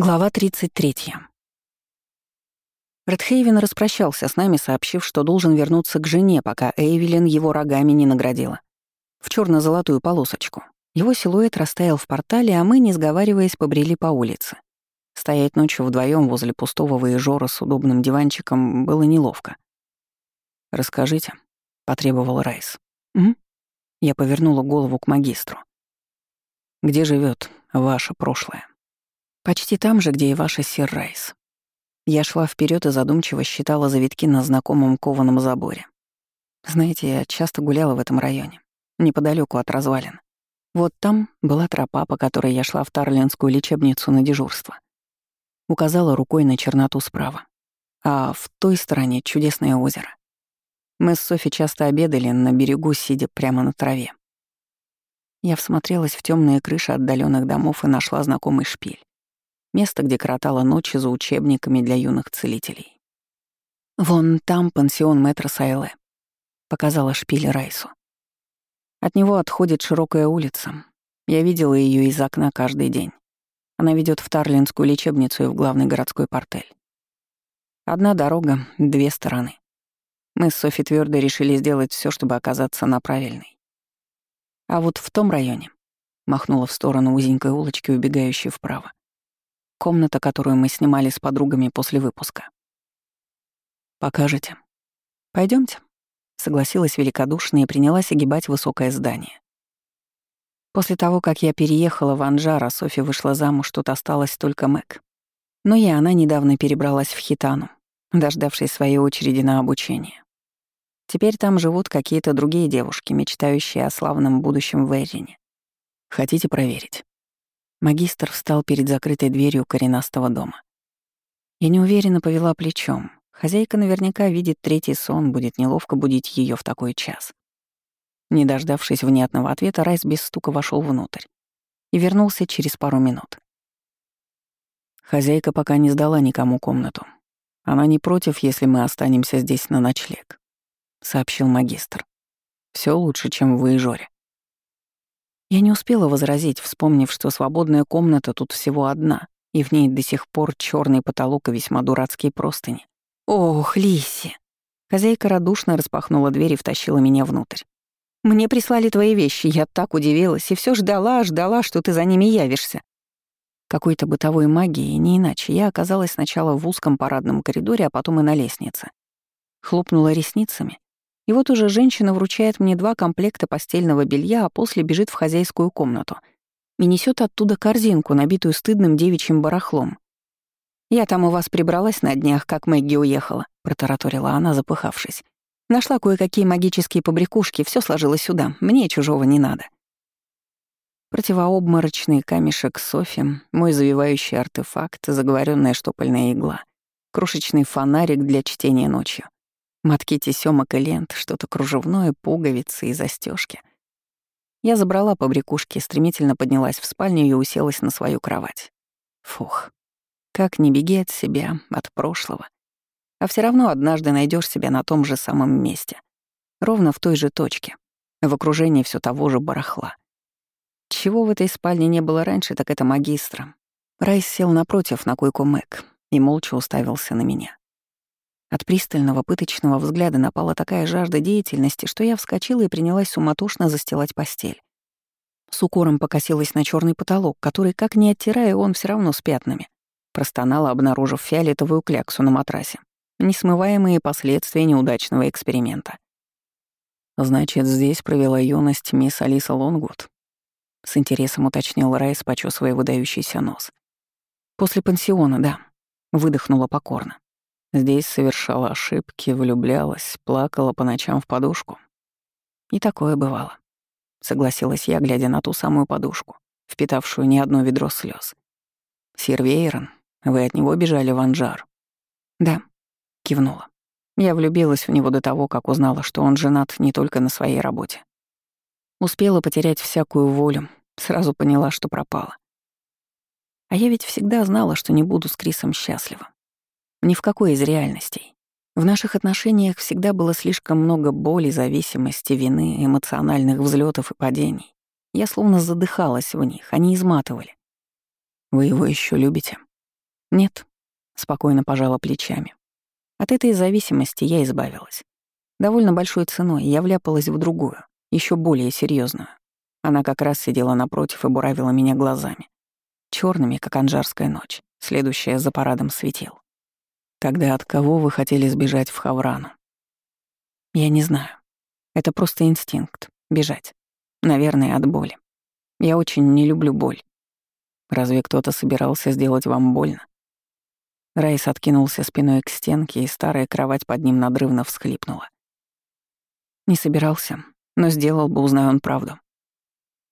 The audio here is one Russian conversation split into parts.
Глава 33. Редхейвен распрощался с нами, сообщив, что должен вернуться к жене, пока Эйвелин его рогами не наградила. В черно золотую полосочку. Его силуэт растаял в портале, а мы, не сговариваясь, побрели по улице. Стоять ночью вдвоем возле пустого выезжора с удобным диванчиком было неловко. «Расскажите», — потребовал Райс. «М?» Я повернула голову к магистру. «Где живет ваше прошлое?» Почти там же, где и ваша сир Райс. Я шла вперед и задумчиво считала завитки на знакомом кованом заборе. Знаете, я часто гуляла в этом районе, неподалеку от развалин. Вот там была тропа, по которой я шла в Тарлинскую лечебницу на дежурство. Указала рукой на черноту справа. А в той стороне чудесное озеро. Мы с Софи часто обедали на берегу, сидя прямо на траве. Я всмотрелась в темные крыши отдаленных домов и нашла знакомый шпиль. Место, где коротала ночи за учебниками для юных целителей. «Вон там пансион мэтра Сайле», — показала шпиль Райсу. От него отходит широкая улица. Я видела ее из окна каждый день. Она ведет в Тарлинскую лечебницу и в главный городской портель. Одна дорога, две стороны. Мы с Софи твердо решили сделать все, чтобы оказаться на правильной. А вот в том районе, махнула в сторону узенькой улочки, убегающей вправо, Комната, которую мы снимали с подругами после выпуска. «Покажете?» Пойдемте, согласилась великодушно и принялась огибать высокое здание. После того, как я переехала в Анжар, а Софи вышла замуж, тут осталась только Мэг. Но и она недавно перебралась в Хитану, дождавшись своей очереди на обучение. Теперь там живут какие-то другие девушки, мечтающие о славном будущем в Эрине. Хотите проверить? Магистр встал перед закрытой дверью коренастого дома. Я неуверенно повела плечом. Хозяйка наверняка видит третий сон, будет неловко будить ее в такой час. Не дождавшись внятного ответа, Райс без стука вошел внутрь и вернулся через пару минут. Хозяйка пока не сдала никому комнату. Она не против, если мы останемся здесь на ночлег, сообщил магистр. Все лучше, чем в Ижоре. Я не успела возразить, вспомнив, что свободная комната тут всего одна, и в ней до сих пор черный потолок и весьма дурацкие простыни. «Ох, Лиси!» Хозяйка радушно распахнула дверь и втащила меня внутрь. «Мне прислали твои вещи, я так удивилась, и все ждала, ждала, что ты за ними явишься». Какой-то бытовой магией, не иначе, я оказалась сначала в узком парадном коридоре, а потом и на лестнице. Хлопнула ресницами и вот уже женщина вручает мне два комплекта постельного белья, а после бежит в хозяйскую комнату и несет оттуда корзинку, набитую стыдным девичьим барахлом. «Я там у вас прибралась на днях, как Мэгги уехала», — протараторила она, запыхавшись. «Нашла кое-какие магические побрякушки, все сложила сюда, мне чужого не надо». Противообморочный камешек Софи, мой завивающий артефакт, заговоренная штопольная игла, крошечный фонарик для чтения ночью — Мотки тесёмок и лент, что-то кружевное, пуговицы и застежки. Я забрала побрякушки, стремительно поднялась в спальню и уселась на свою кровать. Фух. Как не беги от себя, от прошлого. А все равно однажды найдешь себя на том же самом месте. Ровно в той же точке. В окружении все того же барахла. Чего в этой спальне не было раньше, так это магистра. Райс сел напротив на койку Мэг и молча уставился на меня. От пристального пыточного взгляда напала такая жажда деятельности, что я вскочила и принялась суматошно застилать постель. С укором покосилась на черный потолок, который, как ни оттирая, он все равно с пятнами. Простонала, обнаружив фиолетовую кляксу на матрасе. Несмываемые последствия неудачного эксперимента. «Значит, здесь провела юность мисс Алиса Лонгвуд?» — с интересом уточнил Райс, почесывая выдающийся нос. «После пансиона, да», — выдохнула покорно. Здесь совершала ошибки, влюблялась, плакала по ночам в подушку. И такое бывало. Согласилась я, глядя на ту самую подушку, впитавшую не одно ведро слез. «Сир Вейрон, вы от него бежали в Анжар?» «Да», — кивнула. Я влюбилась в него до того, как узнала, что он женат не только на своей работе. Успела потерять всякую волю, сразу поняла, что пропала. А я ведь всегда знала, что не буду с Крисом счастлива. Ни в какой из реальностей. В наших отношениях всегда было слишком много боли, зависимости, вины, эмоциональных взлетов и падений. Я словно задыхалась в них, они изматывали. «Вы его еще любите?» Нет, спокойно пожала плечами. От этой зависимости я избавилась. Довольно большой ценой я вляпалась в другую, еще более серьезную. Она как раз сидела напротив и буравила меня глазами. черными, как анжарская ночь, следующая за парадом светил. Тогда от кого вы хотели сбежать в Хаврану? Я не знаю. Это просто инстинкт — бежать. Наверное, от боли. Я очень не люблю боль. Разве кто-то собирался сделать вам больно? Райс откинулся спиной к стенке, и старая кровать под ним надрывно всхлипнула. Не собирался, но сделал бы, узнай он правду.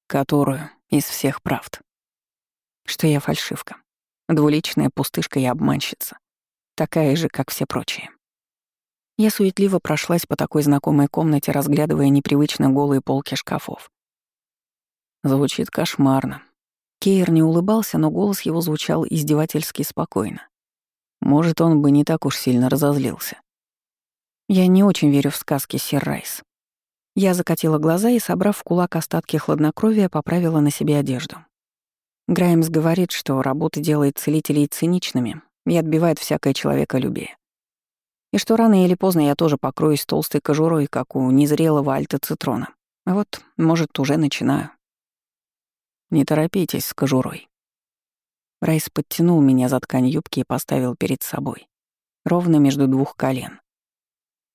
Которую из всех правд. Что я фальшивка. Двуличная пустышка и обманщица. Такая же, как все прочие. Я суетливо прошлась по такой знакомой комнате, разглядывая непривычно голые полки шкафов. Звучит кошмарно. Кейр не улыбался, но голос его звучал издевательски спокойно. Может, он бы не так уж сильно разозлился. Я не очень верю в сказки, сир Райс. Я закатила глаза и, собрав в кулак остатки хладнокровия, поправила на себе одежду. Граймс говорит, что работа делает целителей циничными и отбивает всякое человеколюбие. И что рано или поздно я тоже покроюсь толстой кожурой, как у незрелого альтоцитрона. А вот, может, уже начинаю. Не торопитесь с кожурой. Райс подтянул меня за ткань юбки и поставил перед собой, ровно между двух колен.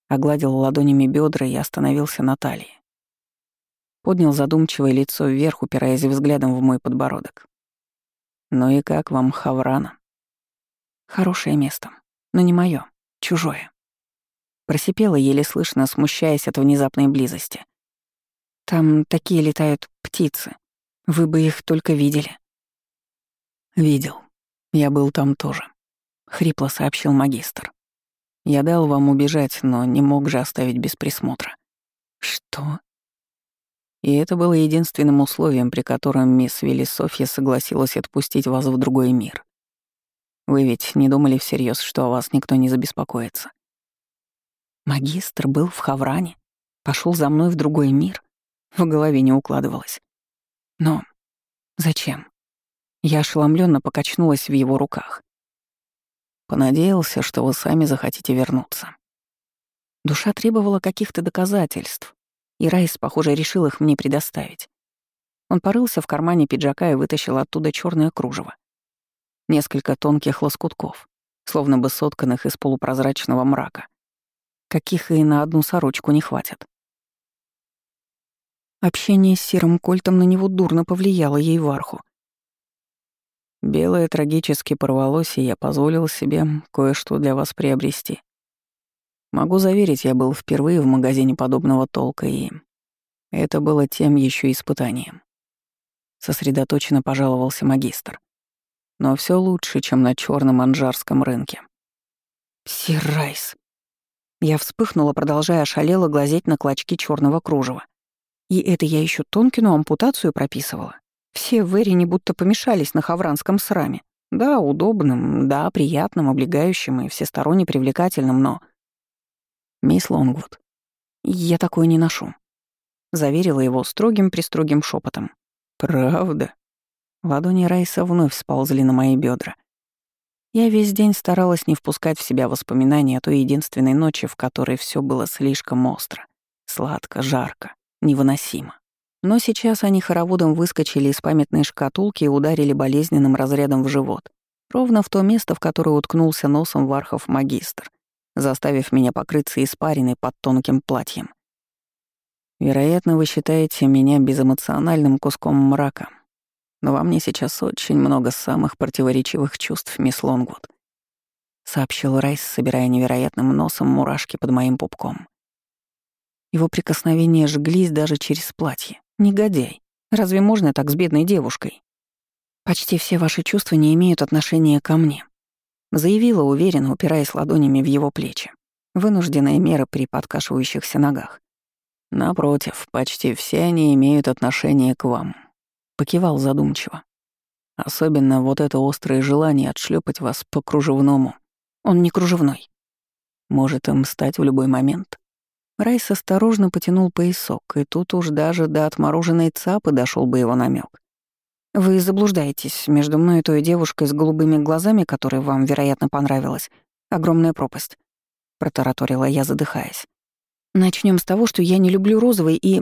Огладил ладонями бедра и остановился на талии. Поднял задумчивое лицо вверх, упираясь взглядом в мой подбородок. «Ну и как вам Хаврана?» «Хорошее место, но не мое чужое. Просипела, еле слышно, смущаясь от внезапной близости. Там такие летают птицы. Вы бы их только видели. Видел. Я был там тоже. Хрипло сообщил магистр. Я дал вам убежать, но не мог же оставить без присмотра. Что? И это было единственным условием, при котором мисс Вилли Софья согласилась отпустить вас в другой мир. Вы ведь не думали всерьез, что о вас никто не забеспокоится? Магистр был в Хавране, пошел за мной в другой мир. В голове не укладывалось. Но зачем? Я ошеломленно покачнулась в его руках. Понадеялся, что вы сами захотите вернуться. Душа требовала каких-то доказательств, и Райс, похоже, решил их мне предоставить. Он порылся в кармане пиджака и вытащил оттуда черное кружево несколько тонких лоскутков, словно бы сотканных из полупрозрачного мрака, каких и на одну сорочку не хватит. Общение с Серым Кольтом на него дурно повлияло ей в арху. Белое трагически порвалось, и я позволил себе кое-что для вас приобрести. Могу заверить, я был впервые в магазине подобного толка, и это было тем еще испытанием. Сосредоточенно пожаловался магистр но все лучше, чем на черном анжарском рынке. Сир Райс. Я вспыхнула, продолжая шалело глазеть на клочки черного кружева. И это я еще Тонкину ампутацию прописывала. Все в Эрине будто помешались на хавранском сраме. Да, удобным, да, приятным, облегающим и всесторонне привлекательным, но... Мисс Лонгвуд, я такое не ношу. Заверила его строгим-пристрогим шепотом. Правда? Ладони Райса вновь сползли на мои бедра. Я весь день старалась не впускать в себя воспоминания о той единственной ночи, в которой все было слишком остро, сладко, жарко, невыносимо. Но сейчас они хороводом выскочили из памятной шкатулки и ударили болезненным разрядом в живот, ровно в то место, в которое уткнулся носом Вархов магистр, заставив меня покрыться испариной под тонким платьем. Вероятно, вы считаете меня безэмоциональным куском мрака, но во мне сейчас очень много самых противоречивых чувств, мисс Лонгвуд», — сообщил Райс, собирая невероятным носом мурашки под моим пупком. Его прикосновения жглись даже через платье. Негодяй. Разве можно так с бедной девушкой? Почти все ваши чувства не имеют отношения ко мне. Заявила уверенно, упираясь ладонями в его плечи. Вынужденная мера при подкашивающихся ногах. Напротив, почти все они имеют отношение к вам, покивал задумчиво. Особенно вот это острое желание отшлепать вас по кружевному. Он не кружевной. Может им стать в любой момент. Райс осторожно потянул поясок, и тут уж даже до отмороженной цапы дошел бы его намек. Вы заблуждаетесь. Между мной и той девушкой с голубыми глазами, которая вам, вероятно, понравилась, огромная пропасть. Протараторила я, задыхаясь. Начнем с того, что я не люблю розовый и,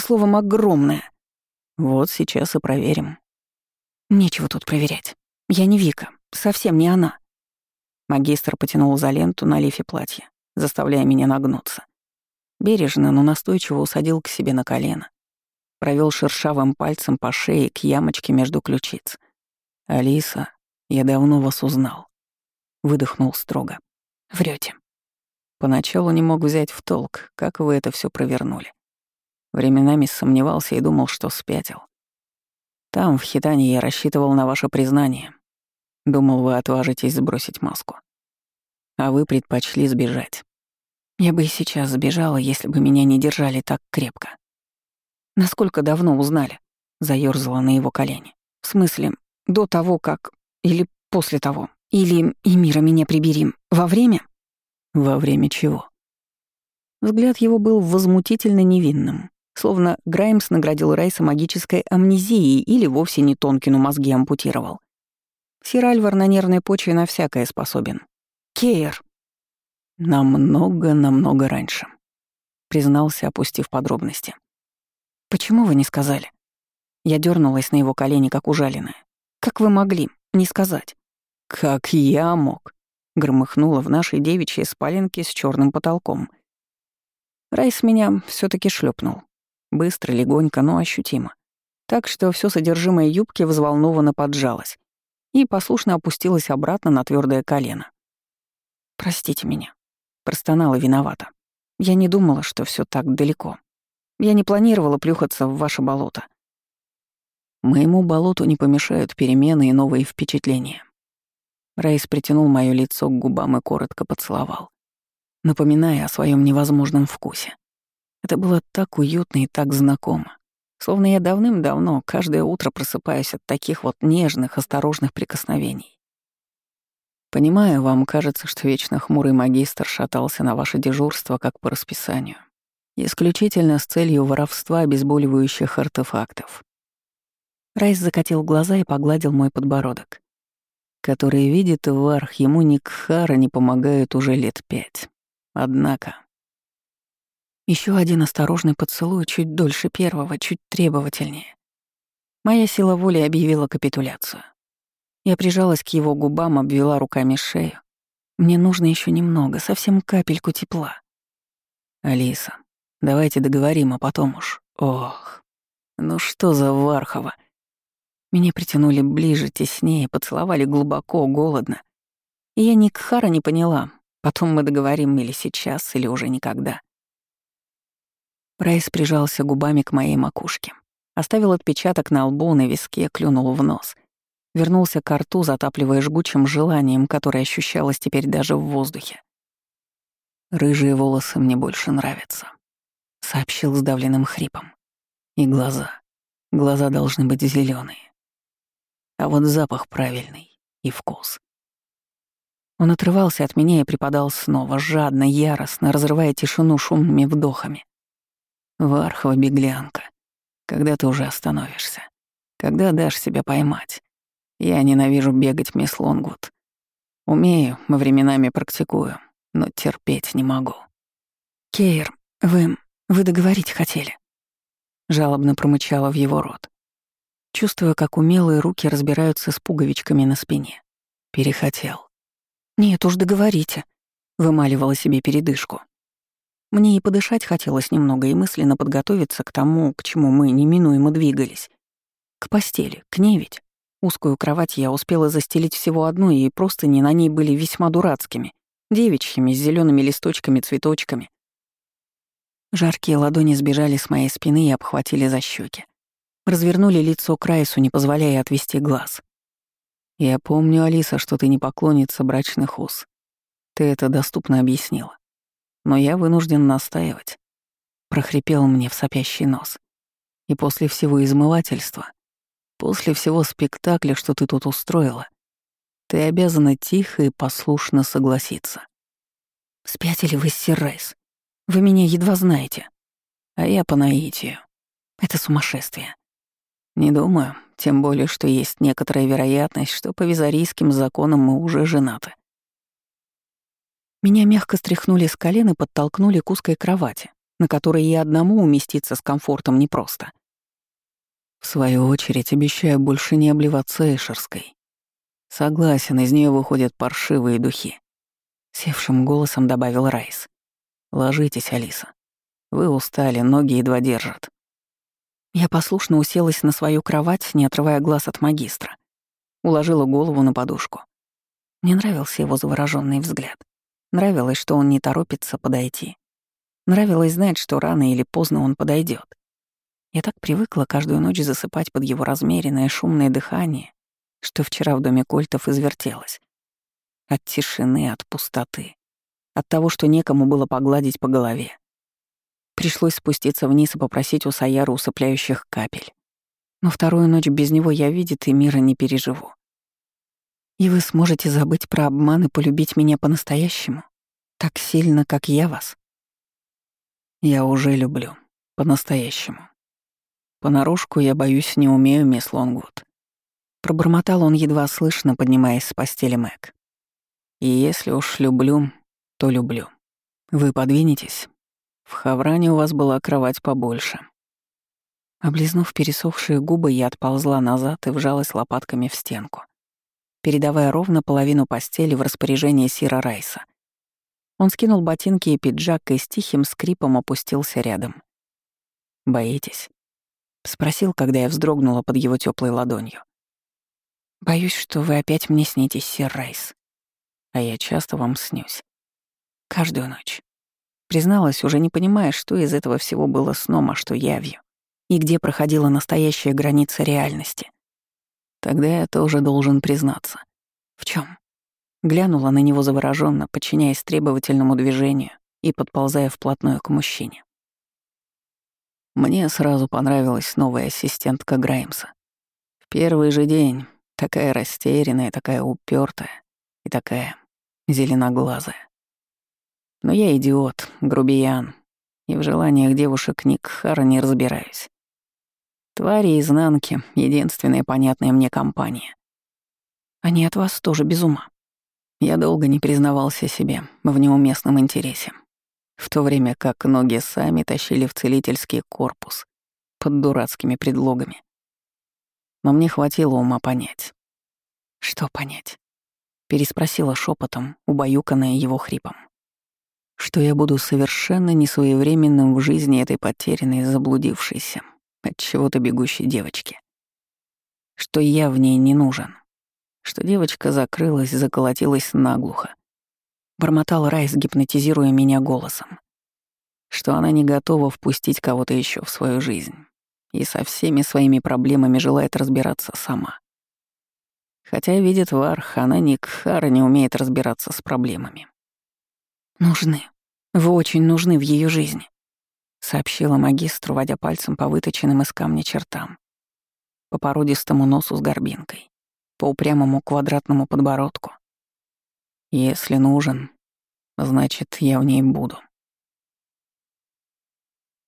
словом, огромное. Вот сейчас и проверим. Нечего тут проверять. Я не Вика, совсем не она. Магистр потянул за ленту на лифе платья, заставляя меня нагнуться. Бережно, но настойчиво усадил к себе на колено. Провел шершавым пальцем по шее к ямочке между ключиц. «Алиса, я давно вас узнал». Выдохнул строго. Врете. Поначалу не мог взять в толк, как вы это все провернули. Временами сомневался и думал, что спятил. Там, в Хитане, я рассчитывал на ваше признание. Думал, вы отважитесь сбросить маску. А вы предпочли сбежать. Я бы и сейчас сбежала, если бы меня не держали так крепко. Насколько давно узнали? Заёрзала на его колени. В смысле, до того, как... Или после того? Или «И мира меня прибери» во время? Во время чего? Взгляд его был возмутительно невинным, словно Граймс наградил Райса магической амнезией или вовсе не Тонкину мозги ампутировал. Сир Альвар на нервной почве на всякое способен. Кейр. Намного-намного раньше, признался, опустив подробности. Почему вы не сказали? Я дернулась на его колени, как ужаленная. Как вы могли не сказать? Как я мог? Громыхнуло в нашей девичьей спаленке с черным потолком. Райс меня все таки шлепнул. Быстро, легонько, но ощутимо. Так что все содержимое юбки взволнованно поджалось и послушно опустилось обратно на твердое колено. «Простите меня», Простонала виновата. Я не думала, что все так далеко. Я не планировала плюхаться в ваше болото. Моему болоту не помешают перемены и новые впечатления. Рейс притянул мое лицо к губам и коротко поцеловал, напоминая о своем невозможном вкусе. Это было так уютно и так знакомо, словно я давным-давно каждое утро просыпаюсь от таких вот нежных, осторожных прикосновений. Понимаю, вам кажется, что вечно хмурый магистр шатался на ваше дежурство как по расписанию. Исключительно с целью воровства обезболивающих артефактов. Райс закатил глаза и погладил мой подбородок. Который видит Варх, ему ни Кхара не помогают уже лет пять. Однако... Еще один осторожный поцелуй, чуть дольше первого, чуть требовательнее. Моя сила воли объявила капитуляцию. Я прижалась к его губам, обвела руками шею. Мне нужно еще немного, совсем капельку тепла. Алиса, давайте договорим, а потом уж. Ох, ну что за Вархова? Меня притянули ближе, теснее, поцеловали глубоко, голодно. И я ни Кхара не поняла, потом мы договорим или сейчас, или уже никогда. Прайс прижался губами к моей макушке. Оставил отпечаток на лбу, на виске, клюнул в нос — вернулся к рту, затапливая жгучим желанием, которое ощущалось теперь даже в воздухе. «Рыжие волосы мне больше нравятся», — сообщил сдавленным хрипом. «И глаза. Глаза должны быть зеленые. А вот запах правильный и вкус». Он отрывался от меня и припадал снова, жадно, яростно, разрывая тишину шумными вдохами. «Вархова беглянка, когда ты уже остановишься? Когда дашь себя поймать?» Я ненавижу бегать, мисс Лонгвуд. Умею, мы временами практикую, но терпеть не могу. Кейр, вы... вы договорить хотели. Жалобно промычала в его рот. Чувствуя, как умелые руки разбираются с пуговичками на спине. Перехотел. «Нет уж, договорите», — вымаливала себе передышку. Мне и подышать хотелось немного, и мысленно подготовиться к тому, к чему мы неминуемо двигались. К постели, к ней ведь. Узкую кровать я успела застелить всего одну, и простыни на ней были весьма дурацкими, девичьими, с зелеными листочками-цветочками. Жаркие ладони сбежали с моей спины и обхватили за щеки. Развернули лицо к Райсу, не позволяя отвести глаз. «Я помню, Алиса, что ты не поклонница брачных уз. Ты это доступно объяснила. Но я вынужден настаивать». Прохрипел мне в сопящий нос. И после всего измывательства После всего спектакля, что ты тут устроила, ты обязана тихо и послушно согласиться. Спятили вы, сир. Вы меня едва знаете. А я по наитию. Это сумасшествие. Не думаю, тем более, что есть некоторая вероятность, что по визарийским законам мы уже женаты. Меня мягко стряхнули с колен и подтолкнули к узкой кровати, на которой и одному уместиться с комфортом непросто. В свою очередь, обещаю больше не обливаться Эшерской. Согласен, из нее выходят паршивые духи. Севшим голосом добавил Райс. Ложитесь, Алиса. Вы устали, ноги едва держат. Я послушно уселась на свою кровать, не отрывая глаз от магистра. Уложила голову на подушку. Мне нравился его завороженный взгляд. Нравилось, что он не торопится подойти. Нравилось знать, что рано или поздно он подойдет. Я так привыкла каждую ночь засыпать под его размеренное шумное дыхание, что вчера в доме Кольтов извертелось. От тишины, от пустоты, от того, что некому было погладить по голове. Пришлось спуститься вниз и попросить у Саяры усыпляющих капель. Но вторую ночь без него я видит и мира не переживу. И вы сможете забыть про обман и полюбить меня по-настоящему, так сильно, как я вас. Я уже люблю, по-настоящему. Понарошку я боюсь, не умею, мисс Лонгвуд. Пробормотал он едва слышно, поднимаясь с постели Мэг. И если уж люблю, то люблю. Вы подвинетесь? В Хавране у вас была кровать побольше. Облизнув пересохшие губы, я отползла назад и вжалась лопатками в стенку, передавая ровно половину постели в распоряжение Сира Райса. Он скинул ботинки и пиджак и с тихим скрипом опустился рядом. «Боитесь?» — спросил, когда я вздрогнула под его теплой ладонью. «Боюсь, что вы опять мне снитесь, Сир Райс. А я часто вам снюсь. Каждую ночь. Призналась, уже не понимая, что из этого всего было сном, а что явью, и где проходила настоящая граница реальности. Тогда я тоже должен признаться. В чем? Глянула на него завороженно, подчиняясь требовательному движению и подползая вплотную к мужчине. Мне сразу понравилась новая ассистентка Граймса. В первый же день такая растерянная, такая упертая и такая зеленоглазая. Но я идиот, грубиян, и в желаниях девушек Ник Хара не разбираюсь. Твари изнанки — единственная понятная мне компания. Они от вас тоже без ума. Я долго не признавался себе в неуместном интересе, в то время как ноги сами тащили в целительский корпус под дурацкими предлогами. Но мне хватило ума понять. Что понять? Переспросила шепотом, убаюканная его хрипом что я буду совершенно несвоевременным в жизни этой потерянной, заблудившейся, от чего-то бегущей девочки. Что я в ней не нужен. Что девочка закрылась, заколотилась наглухо. Бормотал Райс, гипнотизируя меня голосом. Что она не готова впустить кого-то еще в свою жизнь и со всеми своими проблемами желает разбираться сама. Хотя, видит Варх, она Никхара не умеет разбираться с проблемами. «Нужны. Вы очень нужны в ее жизни», — сообщила магистру, водя пальцем по выточенным из камня чертам. По породистому носу с горбинкой, по упрямому квадратному подбородку. «Если нужен, значит, я в ней буду».